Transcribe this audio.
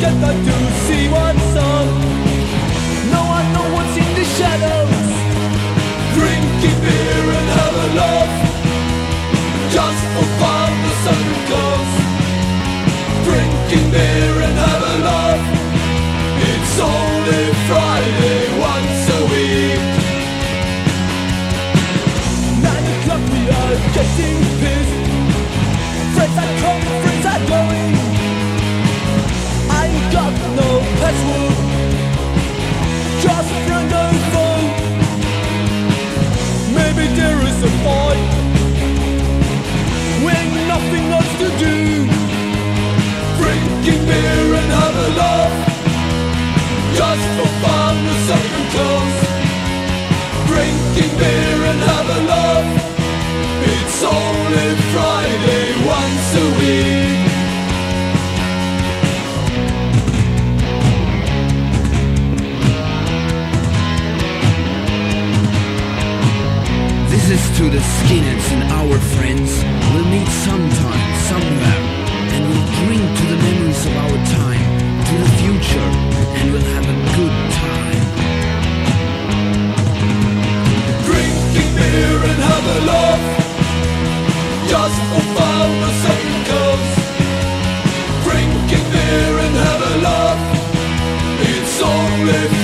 to see what's on. No one knows what's in the shadows. Drinking beer and have a laugh. Just for fun, the sun goes. Drinking beer and have a laugh. It's only Friday once a week. Nine o'clock we are getting pissed. Do. Drinking beer and a laugh. Just for fun, the second close. Drinking beer and a laugh. It's only Friday once a week. This is to the skinheads and our friends. live